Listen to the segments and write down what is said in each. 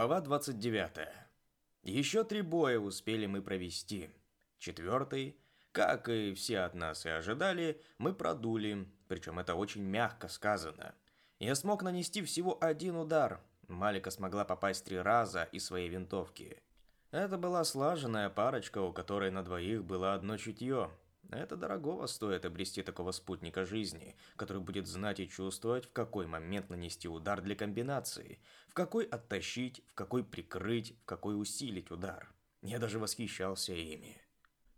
Глава 29. Еще три боя успели мы провести. Четвертый, как и все от нас и ожидали, мы продули, причем это очень мягко сказано. Я смог нанести всего один удар. Малика смогла попасть три раза из своей винтовки. Это была слаженная парочка, у которой на двоих было одно чутье. Это дорогого стоит обрести такого спутника жизни, который будет знать и чувствовать, в какой момент нанести удар для комбинации, в какой оттащить, в какой прикрыть, в какой усилить удар. Я даже восхищался ими.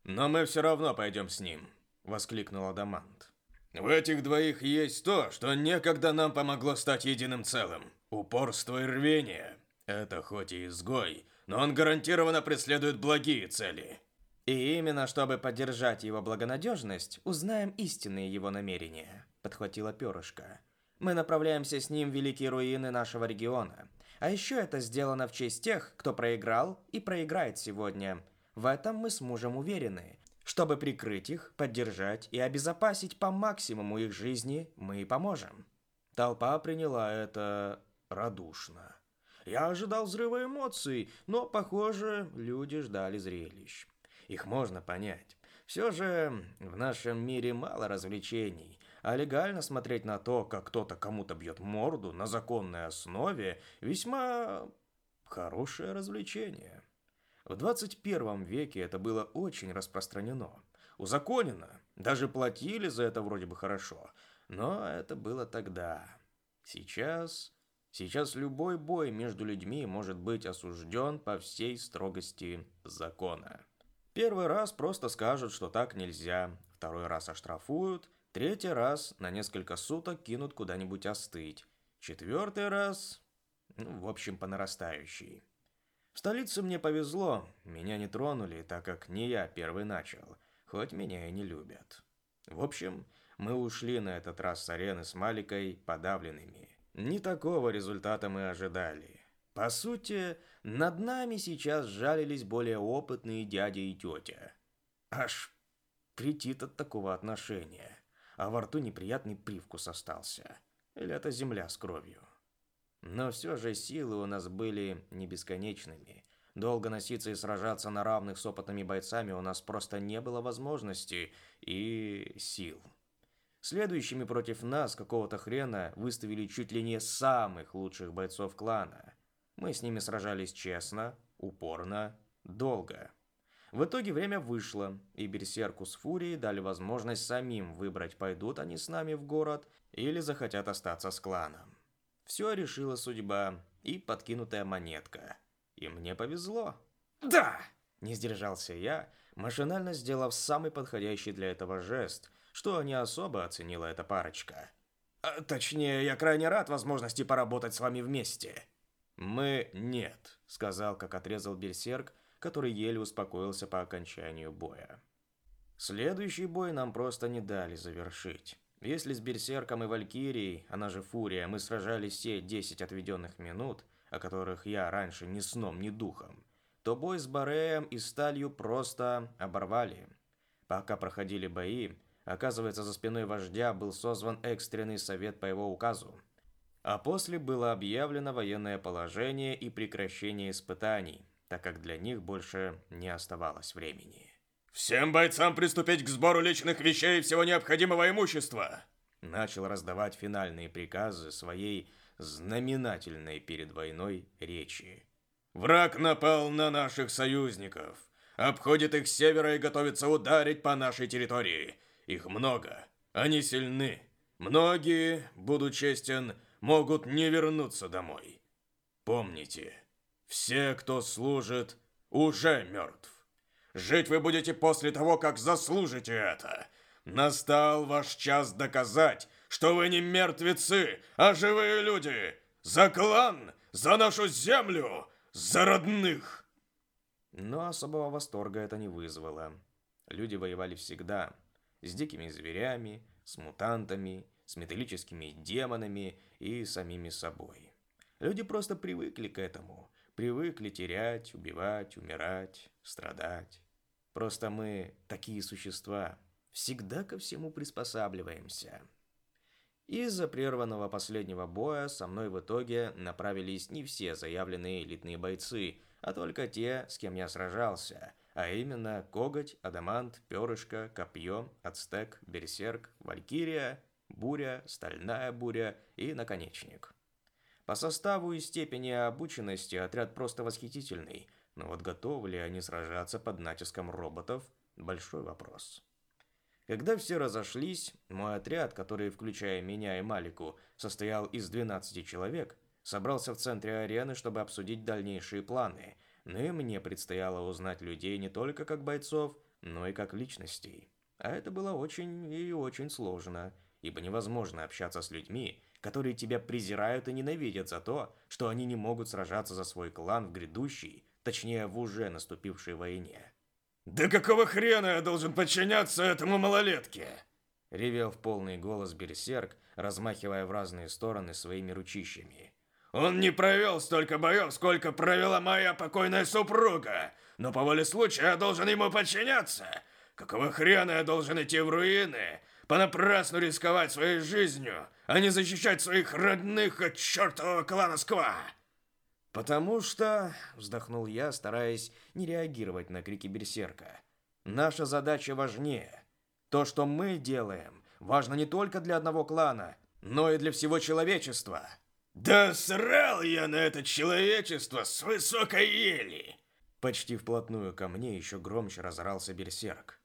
«Но мы все равно пойдем с ним», — воскликнул Адамант. «В этих двоих есть то, что некогда нам помогло стать единым целым. Упорство и рвение. Это хоть и изгой, но он гарантированно преследует благие цели. И именно чтобы поддержать его благонадежность, узнаем истинные его намерения, подхватила перышко. Мы направляемся с ним в великие руины нашего региона. А еще это сделано в честь тех, кто проиграл и проиграет сегодня. В этом мы с мужем уверены. Чтобы прикрыть их, поддержать и обезопасить по максимуму их жизни, мы и поможем. Толпа приняла это радушно. Я ожидал взрыва эмоций, но, похоже, люди ждали зрелищ. Их можно понять. Все же в нашем мире мало развлечений, а легально смотреть на то, как кто-то кому-то бьет морду на законной основе, весьма хорошее развлечение. В 21 веке это было очень распространено. Узаконено. Даже платили за это вроде бы хорошо. Но это было тогда. Сейчас... Сейчас любой бой между людьми может быть осужден по всей строгости закона. Первый раз просто скажут, что так нельзя, второй раз оштрафуют, третий раз на несколько суток кинут куда-нибудь остыть, четвертый раз, ну, в общем, по нарастающей. В столице мне повезло, меня не тронули, так как не я первый начал, хоть меня и не любят. В общем, мы ушли на этот раз с арены с Маликой подавленными. Не такого результата мы ожидали. По сути, над нами сейчас жалились более опытные дядя и тетя. Аж претит от такого отношения, а во рту неприятный привкус остался. Или это земля с кровью. Но все же силы у нас были не бесконечными. Долго носиться и сражаться на равных с опытными бойцами у нас просто не было возможности и сил. Следующими против нас какого-то хрена выставили чуть ли не самых лучших бойцов клана – мы с ними сражались честно, упорно, долго. В итоге время вышло, и Берсерку с Фурией дали возможность самим выбрать, пойдут они с нами в город или захотят остаться с кланом. Все решила судьба и подкинутая монетка. И мне повезло. «Да!» – не сдержался я, машинально сделав самый подходящий для этого жест, что не особо оценила эта парочка. А, «Точнее, я крайне рад возможности поработать с вами вместе». «Мы нет», — сказал, как отрезал берсерк, который еле успокоился по окончанию боя. Следующий бой нам просто не дали завершить. Если с Берсерком и Валькирией, она же Фурия, мы сражались все 10 отведенных минут, о которых я раньше ни сном, ни духом, то бой с Бареем и Сталью просто оборвали. Пока проходили бои, оказывается, за спиной вождя был созван экстренный совет по его указу – а после было объявлено военное положение и прекращение испытаний, так как для них больше не оставалось времени. «Всем бойцам приступить к сбору личных вещей и всего необходимого имущества!» Начал раздавать финальные приказы своей знаменательной перед войной речи. «Враг напал на наших союзников, обходит их с севера и готовится ударить по нашей территории. Их много, они сильны. Многие, буду честен, могут не вернуться домой. Помните, все, кто служит, уже мертв. Жить вы будете после того, как заслужите это. Настал ваш час доказать, что вы не мертвецы, а живые люди. За клан, за нашу землю, за родных. Но особого восторга это не вызвало. Люди воевали всегда. С дикими зверями, с мутантами, с металлическими демонами и самими собой. Люди просто привыкли к этому. Привыкли терять, убивать, умирать, страдать. Просто мы такие существа. Всегда ко всему приспосабливаемся. Из-за прерванного последнего боя со мной в итоге направились не все заявленные элитные бойцы, а только те, с кем я сражался, а именно Коготь, Адамант, Перышко, Копье, Ацтек, Берсерк, Валькирия, Буря, Стальная Буря и Наконечник. По составу и степени обученности отряд просто восхитительный, но вот готовы ли они сражаться под натиском роботов – большой вопрос. Когда все разошлись, мой отряд, который, включая меня и Малику, состоял из 12 человек, собрался в центре арены, чтобы обсудить дальнейшие планы, но и мне предстояло узнать людей не только как бойцов, но и как личностей. А это было очень и очень сложно, ибо невозможно общаться с людьми, которые тебя презирают и ненавидят за то, что они не могут сражаться за свой клан в грядущей, точнее в уже наступившей войне. «Да какого хрена я должен подчиняться этому малолетке?» Ревел в полный голос берсерк, размахивая в разные стороны своими ручищами. «Он не провел столько боев, сколько провела моя покойная супруга, но по воле случая я должен ему подчиняться. Какого хрена я должен идти в руины, понапрасну рисковать своей жизнью, а не защищать своих родных от чертового клана Сква?» «Потому что...» — вздохнул я, стараясь не реагировать на крики берсерка. «Наша задача важнее. То, что мы делаем, важно не только для одного клана, но и для всего человечества». «Да срал я на это человечество с высокой ели!» Почти вплотную ко мне еще громче разорался берсерк.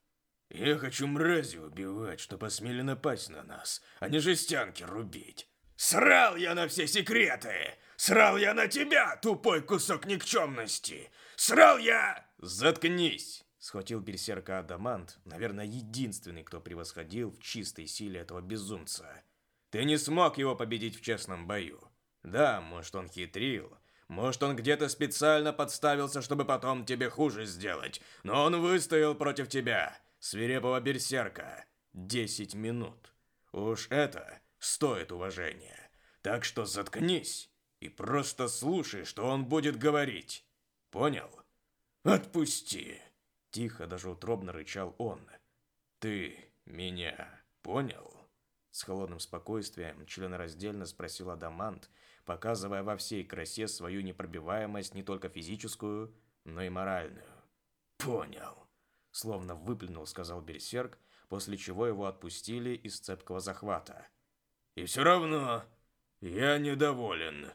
«Я хочу мрази убивать, что посмели напасть на нас, а не жестянки рубить. Срал я на все секреты! Срал я на тебя, тупой кусок никчемности! Срал я...» «Заткнись!» Схватил берсерка Адамант, наверное, единственный, кто превосходил в чистой силе этого безумца. «Ты не смог его победить в честном бою. Да, может, он хитрил, может, он где-то специально подставился, чтобы потом тебе хуже сделать, но он выстоял против тебя, свирепого берсерка. Десять минут. Уж это стоит уважения. Так что заткнись и просто слушай, что он будет говорить. Понял? Отпусти. Тихо, даже утробно рычал он. Ты меня понял? С холодным спокойствием членораздельно спросил Адамант, показывая во всей красе свою непробиваемость не только физическую, но и моральную. «Понял», — словно выплюнул, сказал Берсерк, после чего его отпустили из цепкого захвата. «И все равно я недоволен»,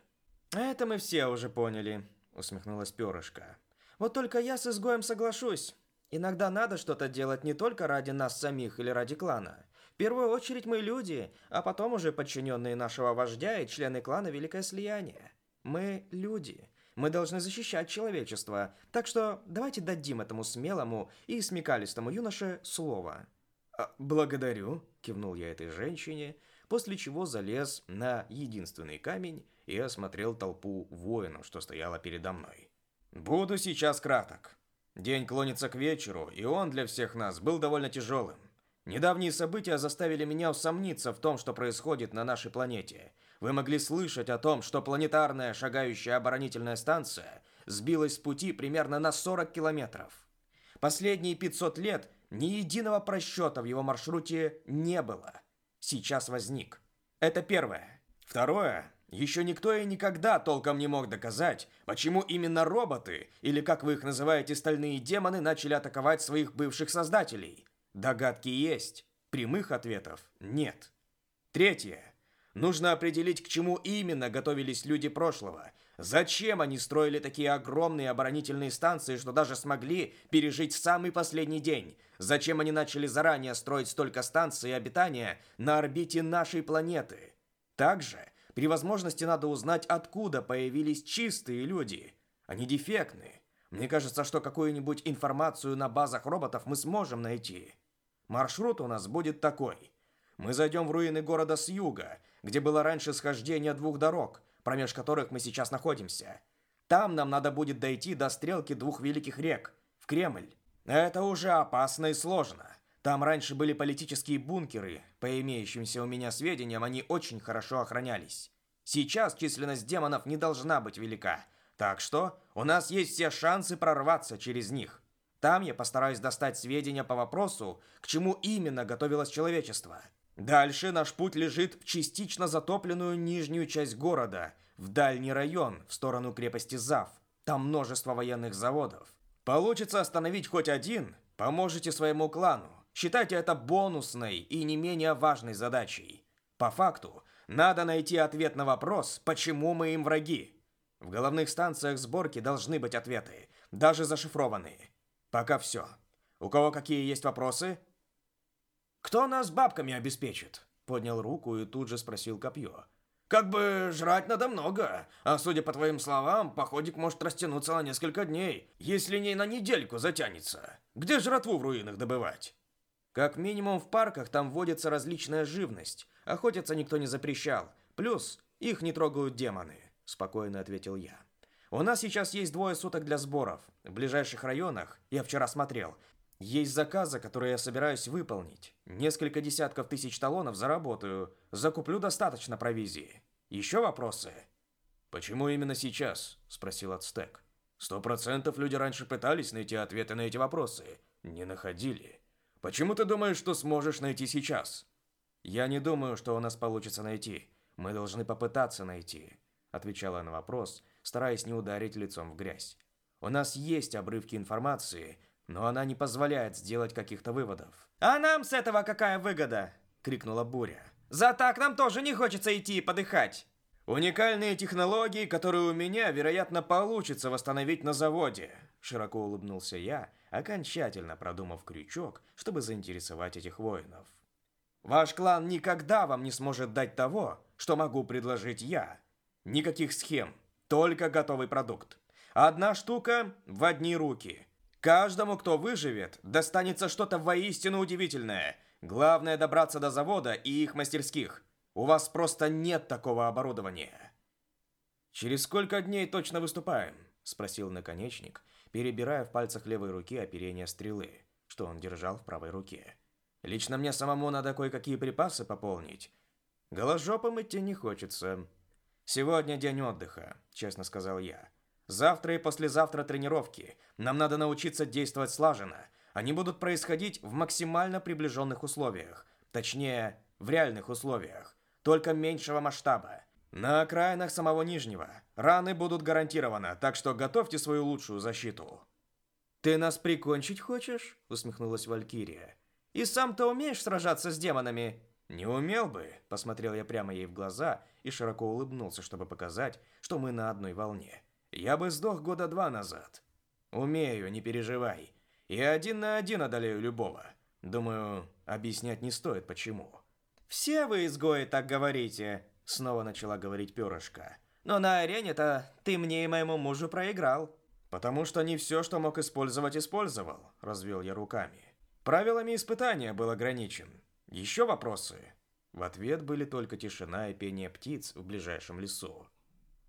«Это мы все уже поняли», — усмехнулась Перышко. «Вот только я с изгоем соглашусь. Иногда надо что-то делать не только ради нас самих или ради клана. В первую очередь мы люди, а потом уже подчиненные нашего вождя и члены клана Великое Слияние. Мы люди. Мы должны защищать человечество. Так что давайте дадим этому смелому и смекалистому юноше слово». «А, «Благодарю», — кивнул я этой женщине, после чего залез на единственный камень и осмотрел толпу воинов, что стояла передо мной. Буду сейчас краток. День клонится к вечеру, и он для всех нас был довольно тяжелым. Недавние события заставили меня усомниться в том, что происходит на нашей планете. Вы могли слышать о том, что планетарная шагающая оборонительная станция сбилась с пути примерно на 40 километров. Последние 500 лет ни единого просчета в его маршруте не было. Сейчас возник. Это первое. Второе. Еще никто и никогда толком не мог доказать, почему именно роботы, или как вы их называете, стальные демоны, начали атаковать своих бывших создателей. Догадки есть, прямых ответов нет. Третье. Нужно определить, к чему именно готовились люди прошлого. Зачем они строили такие огромные оборонительные станции, что даже смогли пережить самый последний день? Зачем они начали заранее строить столько станций обитания на орбите нашей планеты? Также при возможности надо узнать, откуда появились чистые люди. Они дефектные. Мне кажется, что какую-нибудь информацию на базах роботов мы сможем найти. Маршрут у нас будет такой. Мы зайдем в руины города с юга, где было раньше схождение двух дорог, промеж которых мы сейчас находимся. Там нам надо будет дойти до стрелки двух великих рек, в Кремль. Это уже опасно и сложно. Там раньше были политические бункеры, по имеющимся у меня сведениям, они очень хорошо охранялись. Сейчас численность демонов не должна быть велика, так что у нас есть все шансы прорваться через них. Там я постараюсь достать сведения по вопросу, к чему именно готовилось человечество. Дальше наш путь лежит в частично затопленную нижнюю часть города, в дальний район, в сторону крепости Зав. Там множество военных заводов. Получится остановить хоть один, поможете своему клану. Считайте это бонусной и не менее важной задачей. По факту, надо найти ответ на вопрос, почему мы им враги. В головных станциях сборки должны быть ответы, даже зашифрованные. Пока все. У кого какие есть вопросы? «Кто нас бабками обеспечит?» Поднял руку и тут же спросил копье. «Как бы жрать надо много, а судя по твоим словам, походик может растянуться на несколько дней, если не на недельку затянется. Где жратву в руинах добывать?» Как минимум в парках там водится различная живность. Охотиться никто не запрещал. Плюс их не трогают демоны, спокойно ответил я. У нас сейчас есть двое суток для сборов. В ближайших районах, я вчера смотрел, есть заказы, которые я собираюсь выполнить. Несколько десятков тысяч талонов заработаю. Закуплю достаточно провизии. Еще вопросы? Почему именно сейчас? Спросил Ацтек. Сто процентов люди раньше пытались найти ответы на эти вопросы. Не находили. Почему ты думаешь, что сможешь найти сейчас? Я не думаю, что у нас получится найти. Мы должны попытаться найти. Отвечала на вопрос, стараясь не ударить лицом в грязь. У нас есть обрывки информации, но она не позволяет сделать каких-то выводов. «А нам с этого какая выгода?» – крикнула Буря. «За так нам тоже не хочется идти и подыхать!» «Уникальные технологии, которые у меня, вероятно, получится восстановить на заводе», – широко улыбнулся я, окончательно продумав крючок, чтобы заинтересовать этих воинов. «Ваш клан никогда вам не сможет дать того, что могу предложить я. Никаких схем, только готовый продукт. Одна штука в одни руки – Каждому, кто выживет, достанется что-то воистину удивительное. Главное добраться до завода и их мастерских. У вас просто нет такого оборудования. Через сколько дней точно выступаем? спросил наконечник, перебирая в пальцах левой руки оперение стрелы, что он держал в правой руке. Лично мне самому надо кое-какие припасы пополнить. Голожопом идти не хочется. Сегодня день отдыха, честно сказал я. Завтра и послезавтра тренировки. Нам надо научиться действовать слаженно. Они будут происходить в максимально приближенных условиях. Точнее, в реальных условиях. Только меньшего масштаба. На окраинах самого Нижнего. Раны будут гарантированы, так что готовьте свою лучшую защиту. «Ты нас прикончить хочешь?» – усмехнулась Валькирия. «И сам-то умеешь сражаться с демонами?» «Не умел бы», – посмотрел я прямо ей в глаза и широко улыбнулся, чтобы показать, что мы на одной волне. Я бы сдох года два назад. Умею, не переживай. И один на один одолею любого. Думаю, объяснять не стоит почему. Все вы изгои так говорите, снова начала говорить Перышко. Но на арене-то ты мне и моему мужу проиграл. Потому что не все, что мог использовать, использовал, развел я руками. Правилами испытания был ограничен. Еще вопросы? В ответ были только тишина и пение птиц в ближайшем лесу.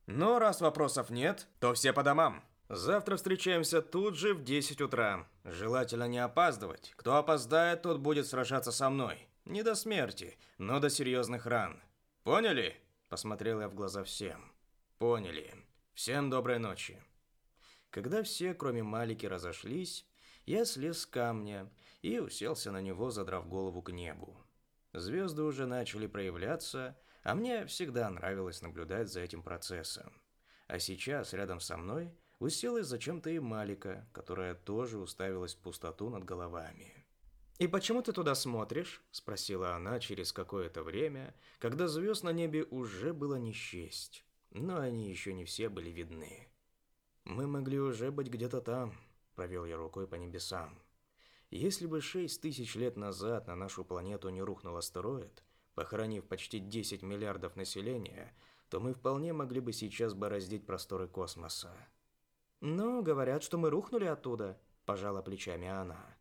Но раз вопросов нет, то все по домам. Завтра встречаемся тут же в 10 утра. Желательно не опаздывать. Кто опоздает, тот будет сражаться со мной. Не до смерти, но до серьезных ран. Поняли? Посмотрел я в глаза всем. Поняли. Всем доброй ночи. Когда все, кроме Малики, разошлись, я слез с камня и уселся на него, задрав голову к небу. Звезды уже начали проявляться, а мне всегда нравилось наблюдать за этим процессом. А сейчас рядом со мной уселась зачем-то и Малика, которая тоже уставилась в пустоту над головами. «И почему ты туда смотришь?» – спросила она через какое-то время, когда звезд на небе уже было не счесть, но они еще не все были видны. «Мы могли уже быть где-то там», – провел я рукой по небесам. «Если бы шесть тысяч лет назад на нашу планету не рухнул астероид, Похоронив почти 10 миллиардов населения, то мы вполне могли бы сейчас бороздить просторы космоса. Но говорят, что мы рухнули оттуда, пожала плечами она.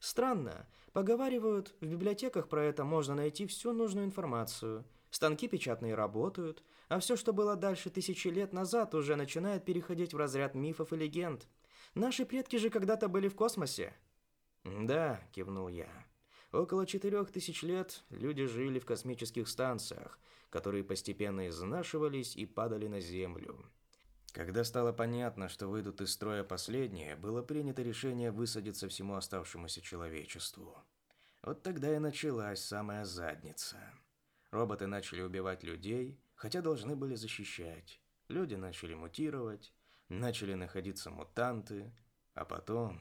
Странно. Поговаривают, в библиотеках про это можно найти всю нужную информацию. Станки печатные работают, а все, что было дальше тысячи лет назад, уже начинает переходить в разряд мифов и легенд. Наши предки же когда-то были в космосе. Да, кивнул я. Около четырех тысяч лет люди жили в космических станциях, которые постепенно изнашивались и падали на Землю. Когда стало понятно, что выйдут из строя последние, было принято решение высадиться всему оставшемуся человечеству. Вот тогда и началась самая задница. Роботы начали убивать людей, хотя должны были защищать. Люди начали мутировать, начали находиться мутанты, а потом,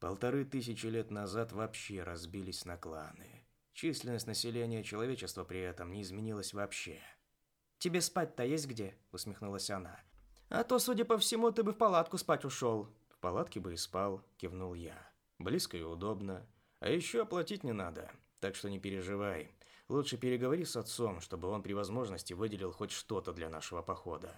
полторы тысячи лет назад, вообще разбились на кланы. Численность населения человечества при этом не изменилась вообще. «Тебе спать-то есть где?» – усмехнулась она. «А то, судя по всему, ты бы в палатку спать ушел». «В палатке бы и спал», – кивнул я. «Близко и удобно. А еще оплатить не надо, так что не переживай. Лучше переговори с отцом, чтобы он при возможности выделил хоть что-то для нашего похода».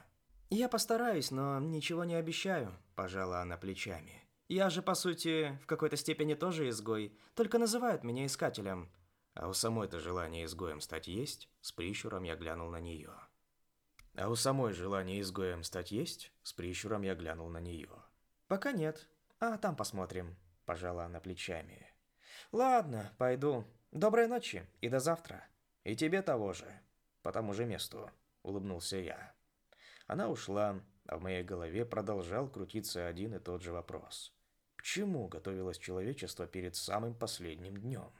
«Я постараюсь, но ничего не обещаю», – пожала она плечами. «Я же, по сути, в какой-то степени тоже изгой, только называют меня искателем». «А у самой-то желание изгоем стать есть?» С прищуром я глянул на нее. «А у самой желание изгоем стать есть?» С прищуром я глянул на нее. «Пока нет. А там посмотрим», – пожала она плечами. «Ладно, пойду. Доброй ночи и до завтра. И тебе того же. По тому же месту», – улыбнулся я. Она ушла, а в моей голове продолжал крутиться один и тот же вопрос. Чему готовилось человечество перед самым последним днем?